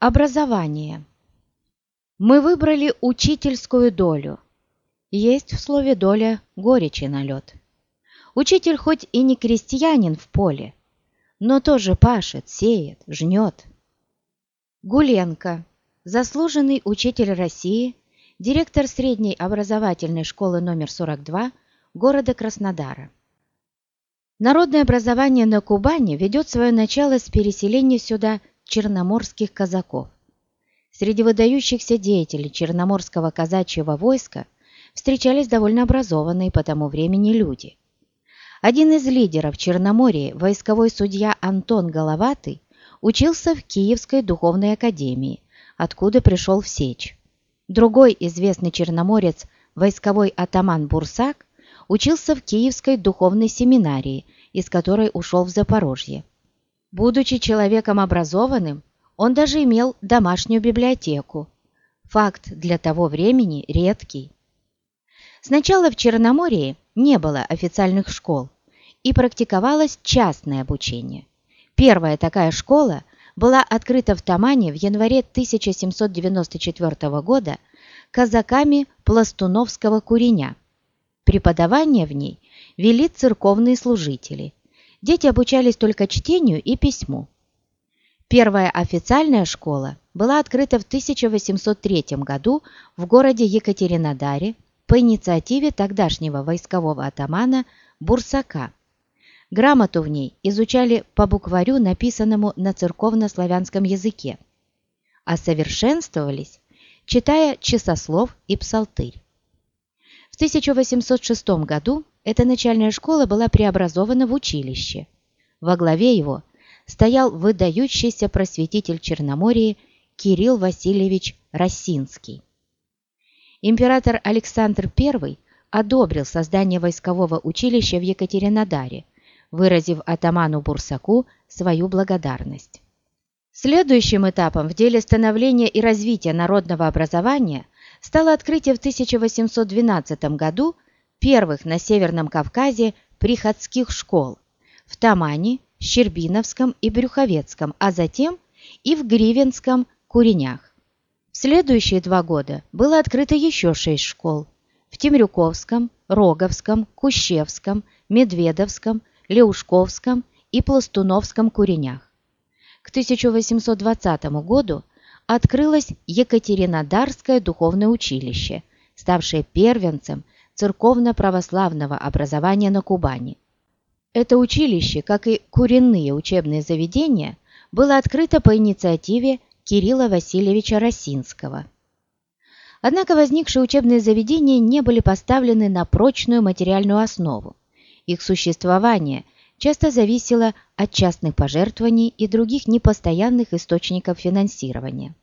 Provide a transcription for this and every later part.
Образование. Мы выбрали учительскую долю. Есть в слове «доля» горечи налет. Учитель хоть и не крестьянин в поле, но тоже пашет, сеет, жнет. Гуленко, заслуженный учитель России, директор средней образовательной школы номер 42 города Краснодара. Народное образование на Кубани ведет свое начало с переселения сюда черноморских казаков. Среди выдающихся деятелей черноморского казачьего войска встречались довольно образованные по тому времени люди. Один из лидеров Черноморья, войсковой судья Антон Головатый, учился в Киевской духовной академии, откуда пришел в Сечь. Другой известный черноморец, войсковой атаман Бурсак, учился в Киевской духовной семинарии, из которой ушел в Запорожье. Будучи человеком образованным, он даже имел домашнюю библиотеку. Факт для того времени редкий. Сначала в Черноморье не было официальных школ и практиковалось частное обучение. Первая такая школа была открыта в Тамане в январе 1794 года казаками Пластуновского куреня. Преподавание в ней вели церковные служители – дети обучались только чтению и письму. Первая официальная школа была открыта в 1803 году в городе Екатеринодаре по инициативе тогдашнего войскового атамана Бурсака. Грамоту в ней изучали по букварю, написанному на церковно-славянском языке, а совершенствовались, читая часослов и псалтырь. В 1806 году эта начальная школа была преобразована в училище. Во главе его стоял выдающийся просветитель Черноморья Кирилл Васильевич Росинский. Император Александр I одобрил создание войскового училища в Екатеринодаре, выразив атаману Бурсаку свою благодарность. Следующим этапом в деле становления и развития народного образования стало открытие в 1812 году первых на Северном Кавказе приходских школ в Тамане, Щербиновском и Брюховецком, а затем и в Гривенском Куренях. В следующие два года было открыто еще шесть школ в Темрюковском, Роговском, Кущевском, Медведовском, Леушковском и Пластуновском Куренях. К 1820 году открылось Екатеринодарское духовное училище, ставшее первенцем церковно-православного образования на Кубани. Это училище, как и куренные учебные заведения, было открыто по инициативе Кирилла Васильевича Росинского. Однако возникшие учебные заведения не были поставлены на прочную материальную основу. Их существование часто зависело от частных пожертвований и других непостоянных источников финансирования.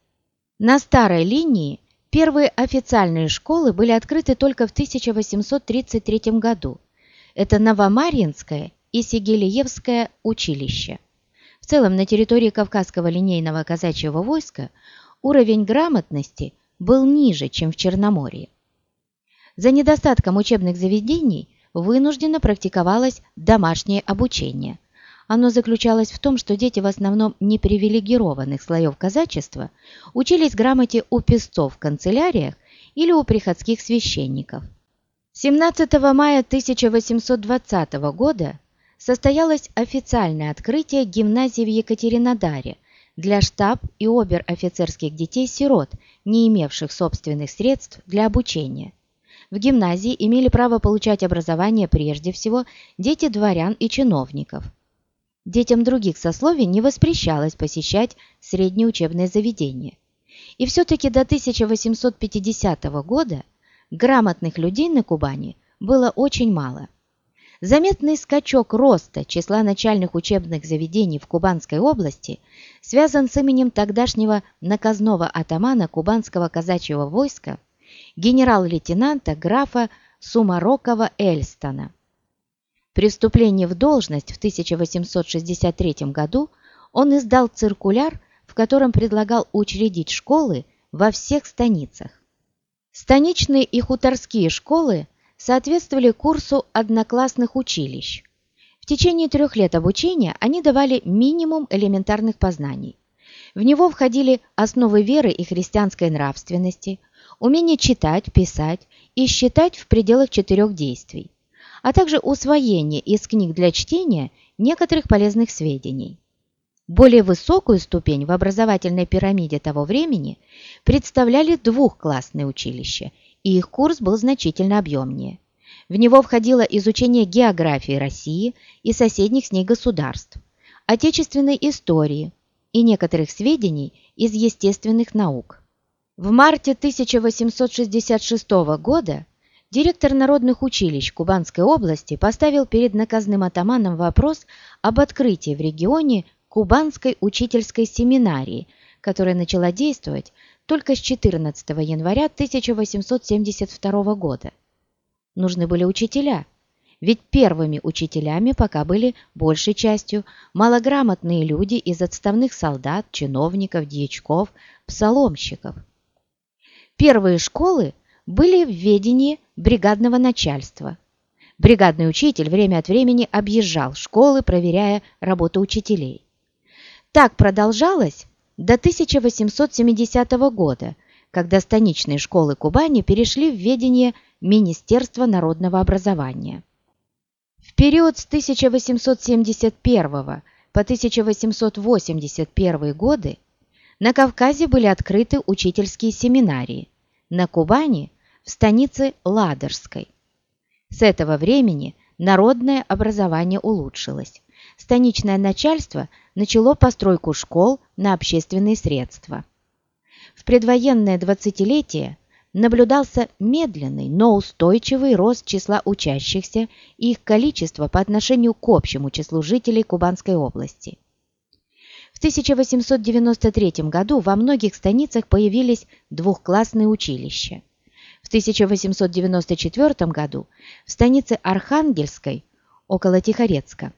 На старой линии Первые официальные школы были открыты только в 1833 году. Это Новомарьинское и Сигелиевское училище. В целом на территории Кавказского линейного казачьего войска уровень грамотности был ниже, чем в Черноморье. За недостатком учебных заведений вынужденно практиковалось домашнее обучение – оно заключалось в том, что дети в основном непривилегированных слоев казачества учились грамоте у песцов в канцеляриях или у приходских священников. 17 мая 1820 года состоялось официальное открытие гимназии в Екатеринодаре для штаб и обер-офицерских детей-сирот, не имевших собственных средств для обучения. В гимназии имели право получать образование прежде всего дети дворян и чиновников – Детям других сословий не воспрещалось посещать средние учебные заведения. И все-таки до 1850 года грамотных людей на Кубани было очень мало. Заметный скачок роста числа начальных учебных заведений в Кубанской области связан с именем тогдашнего наказного атамана кубанского казачьего войска генерал-лейтенанта графа Сумарокова Эльстона. При вступлении в должность в 1863 году он издал циркуляр, в котором предлагал учредить школы во всех станицах. Станичные и хуторские школы соответствовали курсу одноклассных училищ. В течение трех лет обучения они давали минимум элементарных познаний. В него входили основы веры и христианской нравственности, умение читать, писать и считать в пределах четырех действий, а также усвоение из книг для чтения некоторых полезных сведений. Более высокую ступень в образовательной пирамиде того времени представляли двухклассные училища, и их курс был значительно объемнее. В него входило изучение географии России и соседних с ней государств, отечественной истории и некоторых сведений из естественных наук. В марте 1866 года директор народных училищ Кубанской области поставил перед наказным атаманом вопрос об открытии в регионе Кубанской учительской семинарии, которая начала действовать только с 14 января 1872 года. Нужны были учителя, ведь первыми учителями пока были большей частью малограмотные люди из отставных солдат, чиновников, дьячков, псаломщиков. Первые школы были в ведении бригадного начальства. Бригадный учитель время от времени объезжал школы, проверяя работу учителей. Так продолжалось до 1870 года, когда станичные школы Кубани перешли в ведение Министерства народного образования. В период с 1871 по 1881 годы на Кавказе были открыты учительские семинарии, на Кубани – в станице Ладожской. С этого времени народное образование улучшилось станичное начальство начало постройку школ на общественные средства. В предвоенное двадцатилетие наблюдался медленный, но устойчивый рост числа учащихся и их количества по отношению к общему числу жителей Кубанской области. В 1893 году во многих станицах появились двухклассные училища. В 1894 году в станице Архангельской, около Тихорецка,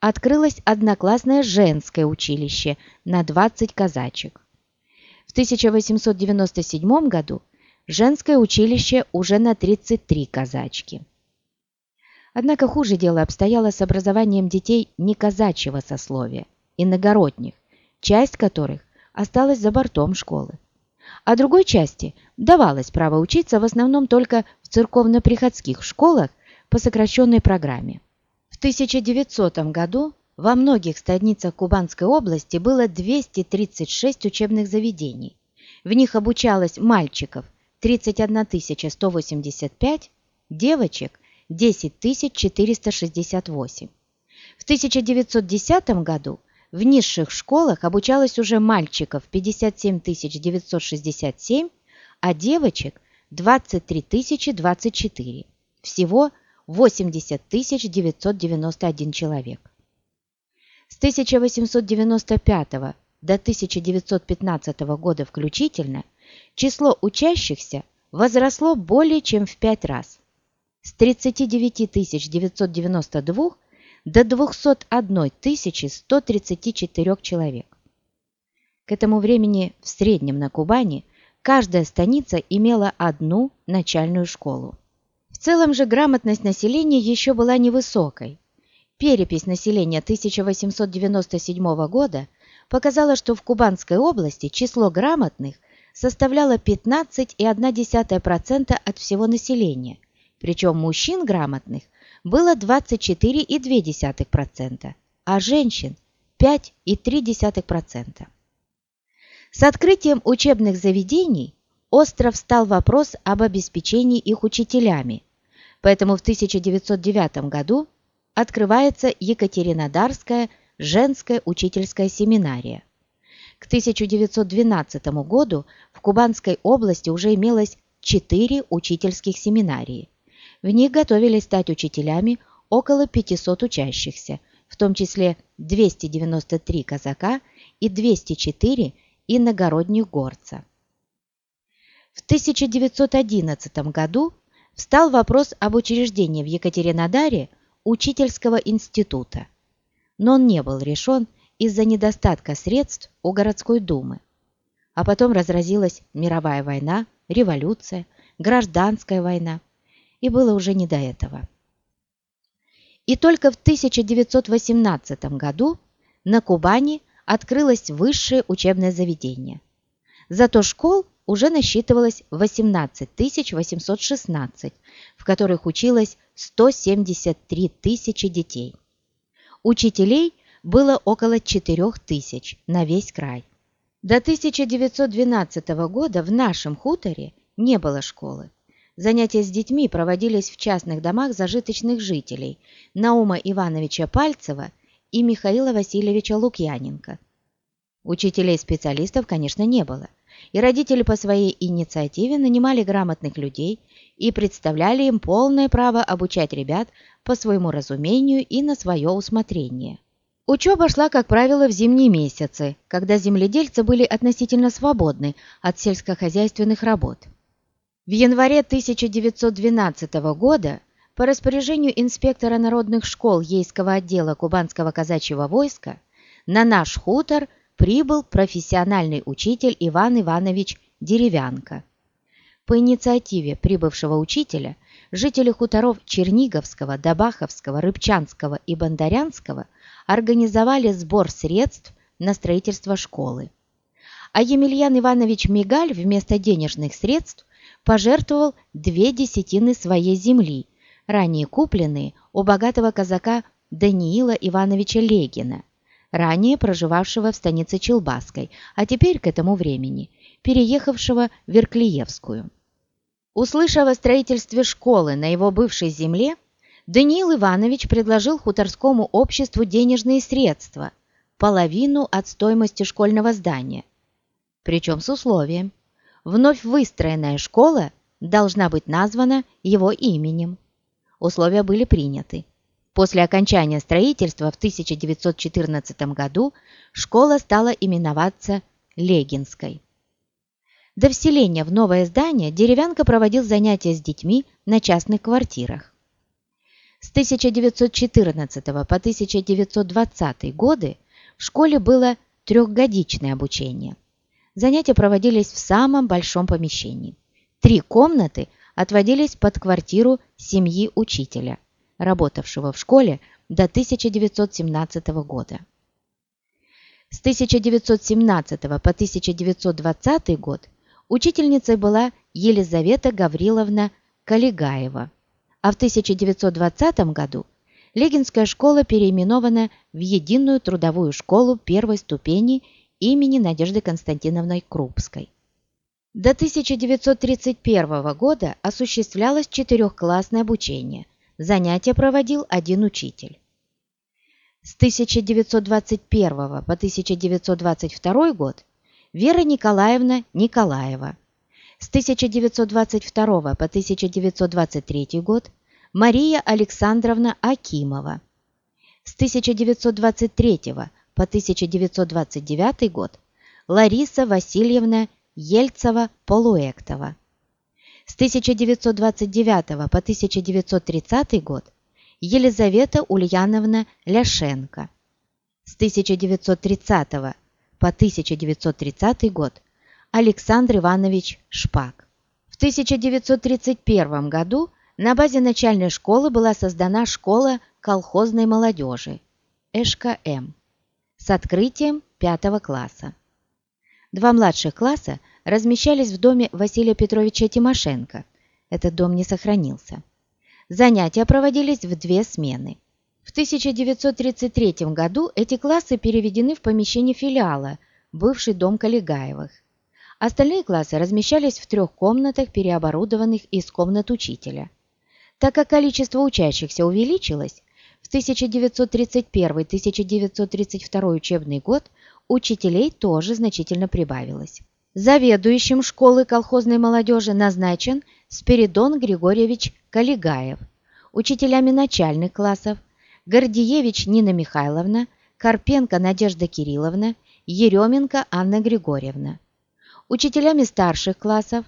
открылось одноклассное женское училище на 20 казачек. В 1897 году женское училище уже на 33 казачки. Однако хуже дело обстояло с образованием детей не казачьего сословия, иногородних, часть которых осталась за бортом школы. А другой части давалось право учиться в основном только в церковно-приходских школах по сокращенной программе. В 1900 году во многих станицах Кубанской области было 236 учебных заведений. В них обучалось мальчиков 31 185, девочек 10 468. В 1910 году в низших школах обучалось уже мальчиков 57 967, а девочек 23 024. Всего – 80 991 человек. С 1895 до 1915 года включительно число учащихся возросло более чем в пять раз. С 39 992 до 201 134 человек. К этому времени в среднем на Кубани каждая станица имела одну начальную школу. В целом же грамотность населения еще была невысокой. Перепись населения 1897 года показала, что в Кубанской области число грамотных составляло 15,1% от всего населения, причем мужчин грамотных было 24,2%, а женщин 5,3%. С открытием учебных заведений остров стал вопрос об обеспечении их учителями, Поэтому в 1909 году открывается Екатеринодарская женская учительская семинария. К 1912 году в Кубанской области уже имелось четыре учительских семинарии. В них готовились стать учителями около 500 учащихся, в том числе 293 казака и 204 иногородних горца. В 1911 году встал вопрос об учреждении в Екатеринодаре учительского института, но он не был решен из-за недостатка средств у городской думы. А потом разразилась мировая война, революция, гражданская война, и было уже не до этого. И только в 1918 году на Кубани открылось высшее учебное заведение. Зато школ уже насчитывалось 18 816, в которых училось 173 тысячи детей. Учителей было около 4 тысяч на весь край. До 1912 года в нашем хуторе не было школы. Занятия с детьми проводились в частных домах зажиточных жителей Наума Ивановича Пальцева и Михаила Васильевича Лукьяненко. Учителей-специалистов, конечно, не было, и родители по своей инициативе нанимали грамотных людей и представляли им полное право обучать ребят по своему разумению и на свое усмотрение. Учеба шла, как правило, в зимние месяцы, когда земледельцы были относительно свободны от сельскохозяйственных работ. В январе 1912 года по распоряжению инспектора народных школ Ейского отдела Кубанского казачьего войска на наш хутор прибыл профессиональный учитель Иван Иванович Деревянко. По инициативе прибывшего учителя жители хуторов Черниговского, Добаховского, Рыбчанского и Бондарянского организовали сбор средств на строительство школы. А Емельян Иванович Мигаль вместо денежных средств пожертвовал две десятины своей земли, ранее купленные у богатого казака Даниила Ивановича Легина, ранее проживавшего в станице Челбаской, а теперь к этому времени переехавшего в Верклиевскую. Услышав о строительстве школы на его бывшей земле, Даниил Иванович предложил хуторскому обществу денежные средства, половину от стоимости школьного здания, причем с условием, вновь выстроенная школа должна быть названа его именем. Условия были приняты. После окончания строительства в 1914 году школа стала именоваться Легинской. До вселения в новое здание Деревянко проводил занятия с детьми на частных квартирах. С 1914 по 1920 годы в школе было трехгодичное обучение – Занятия проводились в самом большом помещении. Три комнаты отводились под квартиру семьи учителя, работавшего в школе до 1917 года. С 1917 по 1920 год учительницей была Елизавета Гавриловна Калигаева, а в 1920 году Легинская школа переименована в Единую трудовую школу первой ступени имени Надежды Константиновны Крупской. До 1931 года осуществлялось четырехклассное обучение. Занятия проводил один учитель. С 1921 по 1922 год Вера Николаевна Николаева. С 1922 по 1923 год Мария Александровна Акимова. С 1923 по 1929 год Лариса Васильевна Ельцева-Полуэктова. С 1929 по 1930 год Елизавета Ульяновна Ляшенко. С 1930 по 1930 год Александр Иванович Шпак. В 1931 году на базе начальной школы была создана школа колхозной молодежи ЭШКМ с открытием пятого класса. Два младших класса размещались в доме Василия Петровича Тимошенко. Этот дом не сохранился. Занятия проводились в две смены. В 1933 году эти классы переведены в помещение филиала, бывший дом Калигаевых. Остальные классы размещались в трех комнатах, переоборудованных из комнат учителя. Так как количество учащихся увеличилось, в 1931-1932 учебный год учителей тоже значительно прибавилось. Заведующим школы колхозной молодежи назначен Спиридон Григорьевич Калигаев, учителями начальных классов Гордиевич Нина Михайловна, Карпенко Надежда Кирилловна, Еременко Анна Григорьевна. Учителями старших классов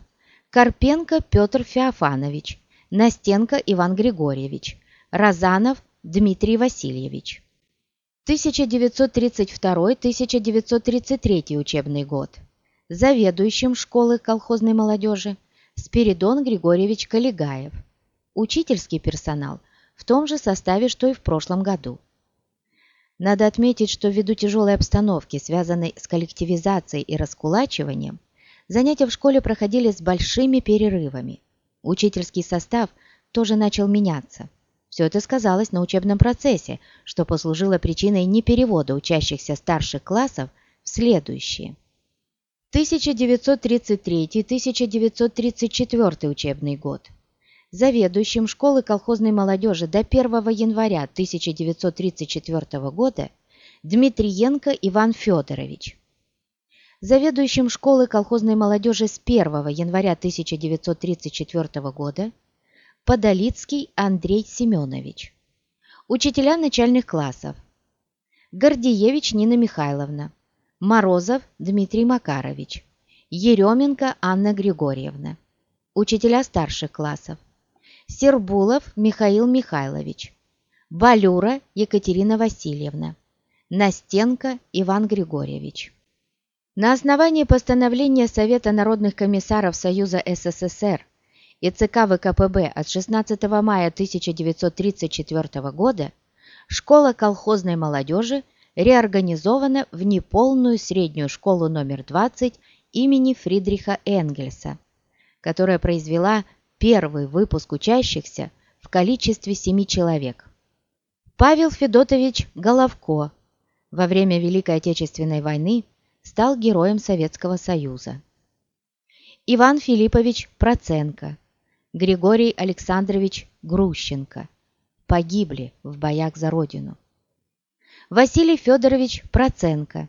Карпенко Петр Феофанович, Настенко Иван Григорьевич, Розанов Дмитрий Васильевич. 1932-1933 учебный год. Заведующим школы колхозной молодежи Спиридон Григорьевич Калигаев. Учительский персонал в том же составе, что и в прошлом году. Надо отметить, что ввиду тяжелой обстановки, связанной с коллективизацией и раскулачиванием, занятия в школе проходили с большими перерывами. Учительский состав тоже начал меняться. Все это сказалось на учебном процессе, что послужило причиной неперевода учащихся старших классов в следующие. 1933-1934 учебный год. Заведующим школы колхозной молодежи до 1 января 1934 года Дмитриенко Иван Федорович. Заведующим школы колхозной молодежи с 1 января 1934 года Подолицкий Андрей Семенович. Учителя начальных классов. Гордиевич Нина Михайловна. Морозов Дмитрий Макарович. Еременко Анна Григорьевна. Учителя старших классов. Сербулов Михаил Михайлович. Балюра Екатерина Васильевна. Настенко Иван Григорьевич. На основании постановления Совета народных комиссаров Союза СССР и ЦК ВКПБ от 16 мая 1934 года школа колхозной молодежи реорганизована в неполную среднюю школу номер 20 имени Фридриха Энгельса, которая произвела первый выпуск учащихся в количестве семи человек. Павел Федотович Головко во время Великой Отечественной войны стал героем Советского Союза. Иван Филиппович Проценко – Григорий Александрович Грущенко погибли в боях за Родину. Василий Федорович Проценко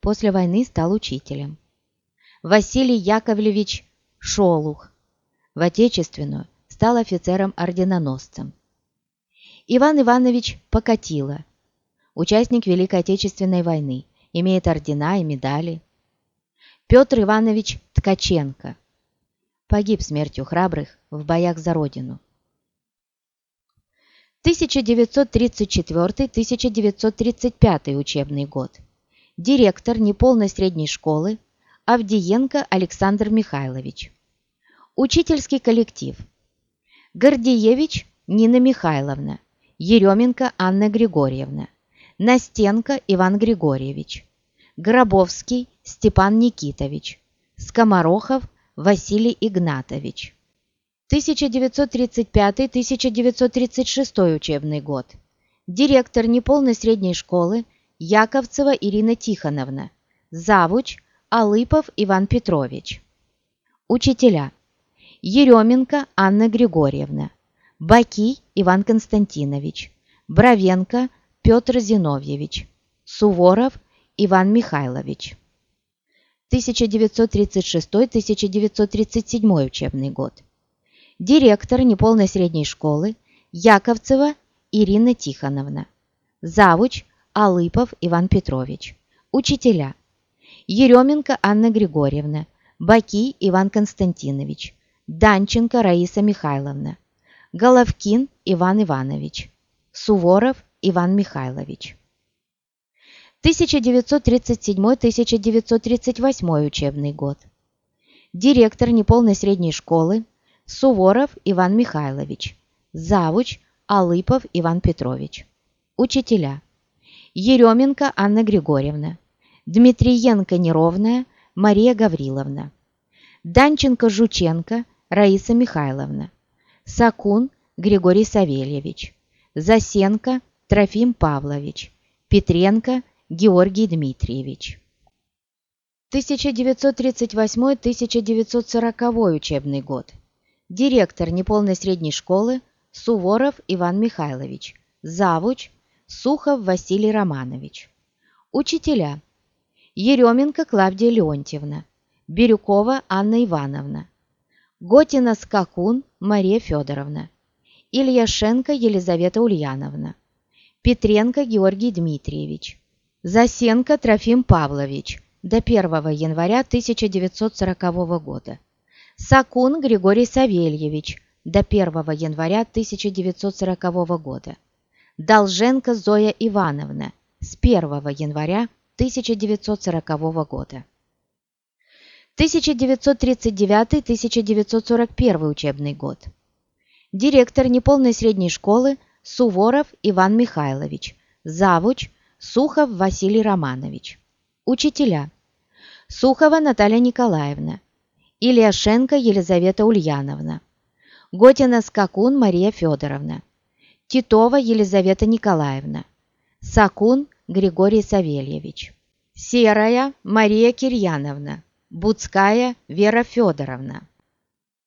после войны стал учителем. Василий Яковлевич Шолух в Отечественную стал офицером-орденоносцем. Иван Иванович Покатило, участник Великой Отечественной войны, имеет ордена и медали. Петр Иванович Ткаченко – погиб смертью храбрых в боях за Родину. 1934-1935 учебный год. Директор неполной средней школы Авдиенко Александр Михайлович. Учительский коллектив. Гордеевич Нина Михайловна. Еременко Анна Григорьевна. Настенко Иван Григорьевич. Гробовский Степан Никитович. Скоморохов Василий Игнатович. 1935-1936 учебный год. Директор неполной средней школы Яковцева Ирина Тихоновна. Завуч Алыпов Иван Петрович. Учителя. Еременко Анна Григорьевна. Баки Иван Константинович. Бровенко Петр Зиновьевич. Суворов Иван Михайлович. 1936-1937 учебный год. Директор неполной средней школы Яковцева Ирина Тихоновна. Завуч Алыпов Иван Петрович. Учителя. Еременко Анна Григорьевна. Баки Иван Константинович. Данченко Раиса Михайловна. Головкин Иван Иванович. Суворов Иван Михайлович. 1937-1938 учебный год. Директор неполной средней школы Суворов Иван Михайлович. Завуч Алыпов Иван Петрович. Учителя. Еременко Анна Григорьевна. Дмитриенко Неровная Мария Гавриловна. Данченко-Жученко Раиса Михайловна. Сакун Григорий Савельевич. Засенко Трофим Павлович. Петренко Георгий Дмитриевич. 1938-1940 учебный год. Директор неполной средней школы Суворов Иван Михайлович. Завуч Сухов Василий Романович. Учителя. Еременко Клавдия Леонтьевна. Бирюкова Анна Ивановна. Готина Скакун Мария Федоровна. Ильяшенко Елизавета Ульяновна. Петренко Георгий Дмитриевич. Засенко Трофим Павлович до 1 января 1940 года. Сакун Григорий Савельевич до 1 января 1940 года. Долженко Зоя Ивановна с 1 января 1940 года. 1939-1941 учебный год. Директор неполной средней школы Суворов Иван Михайлович, завуч Сухов Василий Романович. Учителя. Сухова Наталья Николаевна. Ильяшенко Елизавета Ульяновна. Готина Скакун Мария Федоровна. Титова Елизавета Николаевна. Сакун Григорий Савельевич. Серая Мария Кирьяновна. Буцкая Вера Федоровна.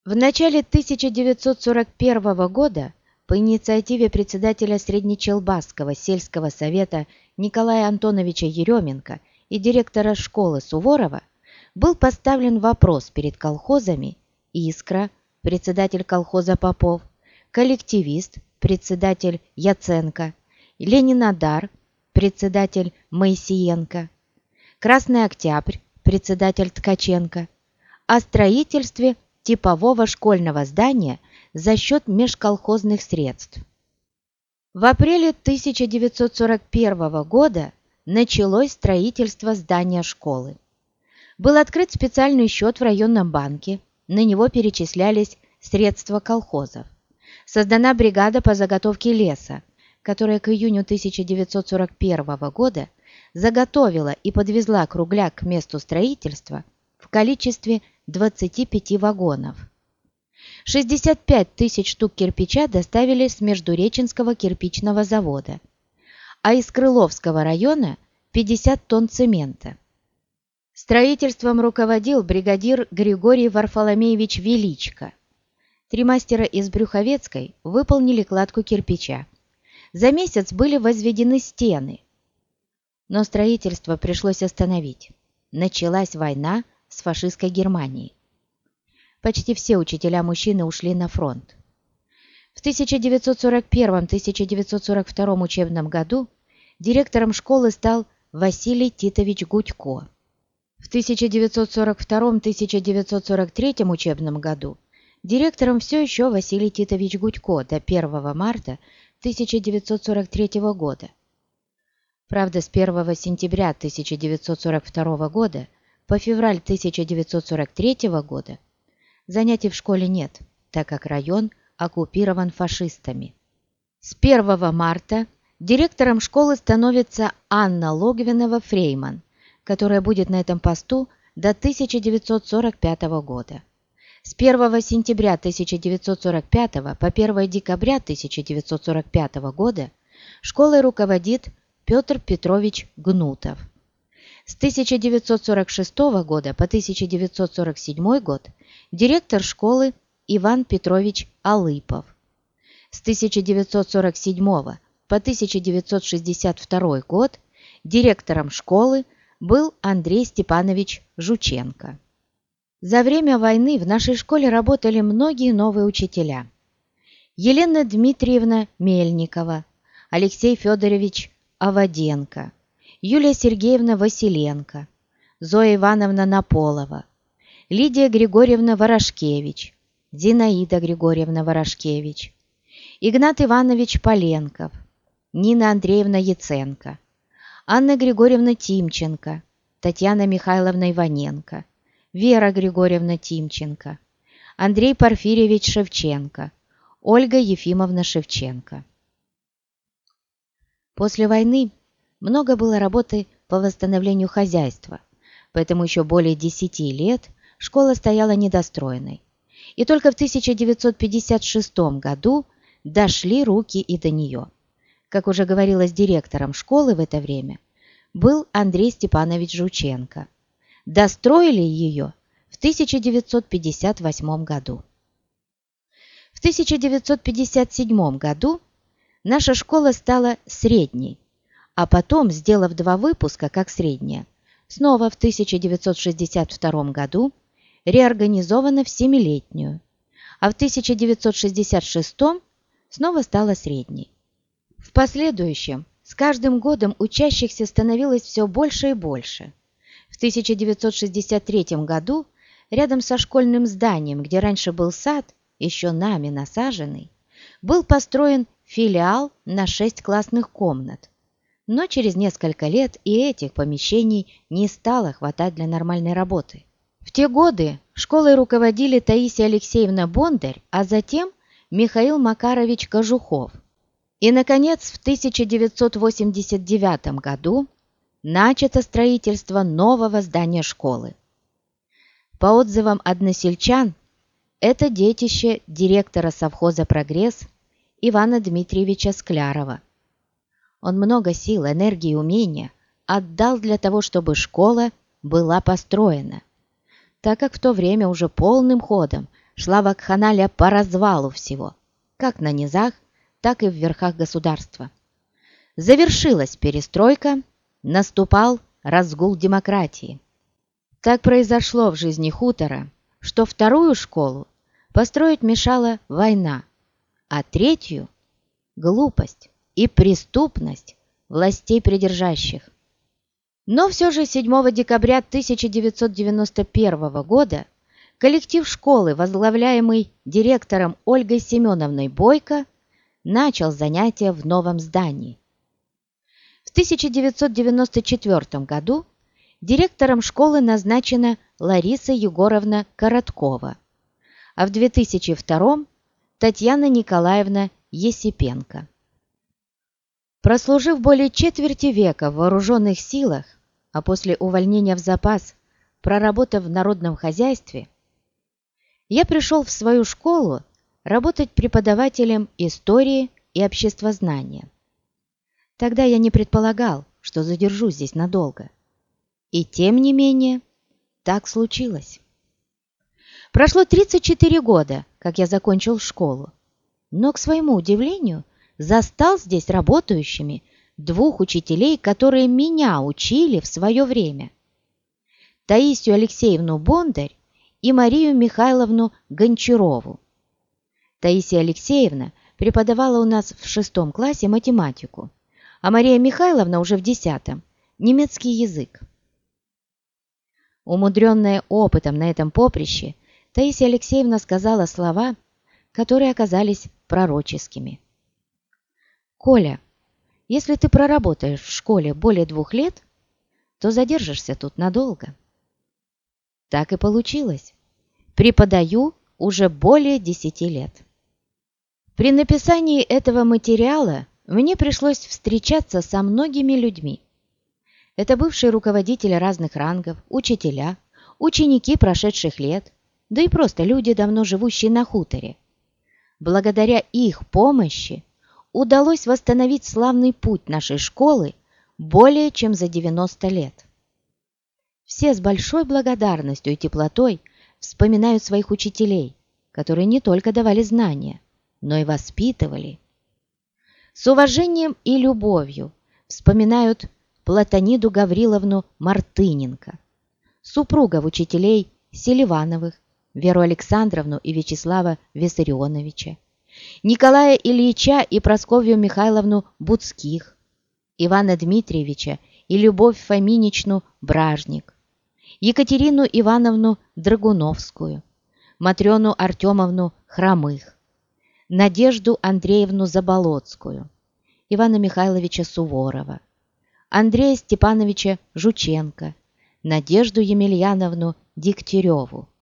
В начале 1941 года по инициативе председателя Среднечелбасского сельского совета Николая Антоновича Еременко и директора школы Суворова был поставлен вопрос перед колхозами «Искра», председатель колхоза Попов, коллективист, председатель Яценко, Ленинодар, председатель Моисеенко, Красный Октябрь, председатель Ткаченко, о строительстве типового школьного здания за счет межколхозных средств. В апреле 1941 года началось строительство здания школы. Был открыт специальный счет в районном банке, на него перечислялись средства колхозов. Создана бригада по заготовке леса, которая к июню 1941 года заготовила и подвезла кругляк к месту строительства в количестве 25 вагонов. 65 тысяч штук кирпича доставили с Междуреченского кирпичного завода, а из Крыловского района 50 тонн цемента. Строительством руководил бригадир Григорий Варфоломеевич Величко. Три мастера из Брюховецкой выполнили кладку кирпича. За месяц были возведены стены. Но строительство пришлось остановить. Началась война с фашистской Германией. Почти все учителя-мужчины ушли на фронт. В 1941-1942 учебном году директором школы стал Василий Титович Гудько. В 1942-1943 учебном году директором все еще Василий Титович Гудько до 1 марта 1943 года. Правда, с 1 сентября 1942 года по февраль 1943 года занятий в школе нет, так как район оккупирован фашистами. С 1 марта директором школы становится Анна Логвинова-Фрейман, которая будет на этом посту до 1945 года. С 1 сентября 1945 по 1 декабря 1945 года школой руководит Петр Петрович Гнутов. С 1946 года по 1947 год директор школы Иван Петрович Алыпов. С 1947 по 1962 год директором школы был Андрей Степанович Жученко. За время войны в нашей школе работали многие новые учителя. Елена Дмитриевна Мельникова, Алексей Федорович Аваденко, Юлия Сергеевна Василенко, Зоя Ивановна Наполова, Лидия Григорьевна Ворошкевич, Зинаида Григорьевна Ворошкевич, Игнат Иванович Поленков, Нина Андреевна Яценко, Анна Григорьевна Тимченко, Татьяна Михайловна Иваненко, Вера Григорьевна Тимченко, Андрей Порфирьевич Шевченко, Ольга Ефимовна Шевченко. После войны много было работы по восстановлению хозяйства, поэтому еще более 10 лет школа стояла недостроенной. И только в 1956 году дошли руки и до нее. Как уже говорилось директором школы в это время, был Андрей Степанович Жученко. Достроили ее в 1958 году. В 1957 году наша школа стала средней, а потом, сделав два выпуска как средняя, снова в 1962 году реорганизована в семилетнюю, а в 1966 снова стала средней. В последующем с каждым годом учащихся становилось все больше и больше. В 1963 году рядом со школьным зданием, где раньше был сад, еще нами насаженный, был построен филиал на шесть классных комнат. Но через несколько лет и этих помещений не стало хватать для нормальной работы. В те годы школой руководили Таисия Алексеевна Бондарь, а затем Михаил Макарович Кожухов. И, наконец, в 1989 году начато строительство нового здания школы. По отзывам односельчан, это детище директора совхоза «Прогресс» Ивана Дмитриевича Склярова. Он много сил, энергии и умения отдал для того, чтобы школа была построена, так как в то время уже полным ходом шла вакханалия по развалу всего, как на низах, так и в верхах государства. Завершилась перестройка, наступал разгул демократии. Так произошло в жизни хутора, что вторую школу построить мешала война, а третью – глупость и преступность властей придержащих. Но все же 7 декабря 1991 года коллектив школы, возглавляемый директором Ольгой Семеновной Бойко, начал занятия в новом здании. В 1994 году директором школы назначена Лариса Егоровна Короткова, а в 2002 Татьяна Николаевна Есипенко. Прослужив более четверти века в вооруженных силах, а после увольнения в запас, проработав в народном хозяйстве, я пришел в свою школу работать преподавателем истории и обществознания. Тогда я не предполагал, что задержусь здесь надолго. И тем не менее, так случилось. Прошло 34 года, как я закончил школу, но, к своему удивлению, застал здесь работающими двух учителей, которые меня учили в свое время. Таисию Алексеевну Бондарь и Марию Михайловну Гончарову. Таисия Алексеевна преподавала у нас в шестом классе математику, а Мария Михайловна уже в десятом – немецкий язык. Умудренная опытом на этом поприще, Таисия Алексеевна сказала слова, которые оказались пророческими. «Коля, если ты проработаешь в школе более двух лет, то задержишься тут надолго». Так и получилось. Преподаю уже более десяти лет. При написании этого материала мне пришлось встречаться со многими людьми. Это бывшие руководители разных рангов, учителя, ученики прошедших лет, да и просто люди, давно живущие на хуторе. Благодаря их помощи удалось восстановить славный путь нашей школы более чем за 90 лет. Все с большой благодарностью и теплотой вспоминают своих учителей, которые не только давали знания, но и воспитывали. С уважением и любовью вспоминают Платониду Гавриловну Мартыненко, супругов учителей Селивановых, Веру Александровну и Вячеслава Виссарионовича, Николая Ильича и Просковью Михайловну Буцких, Ивана Дмитриевича и Любовь Фоминичну Бражник, Екатерину Ивановну Драгуновскую, Матрёну Артемовну Хромых, Надежду Андреевну Заболоцкую, Ивана Михайловича Суворова, Андрея Степановича Жученко, Надежду Емельяновну Дегтяреву,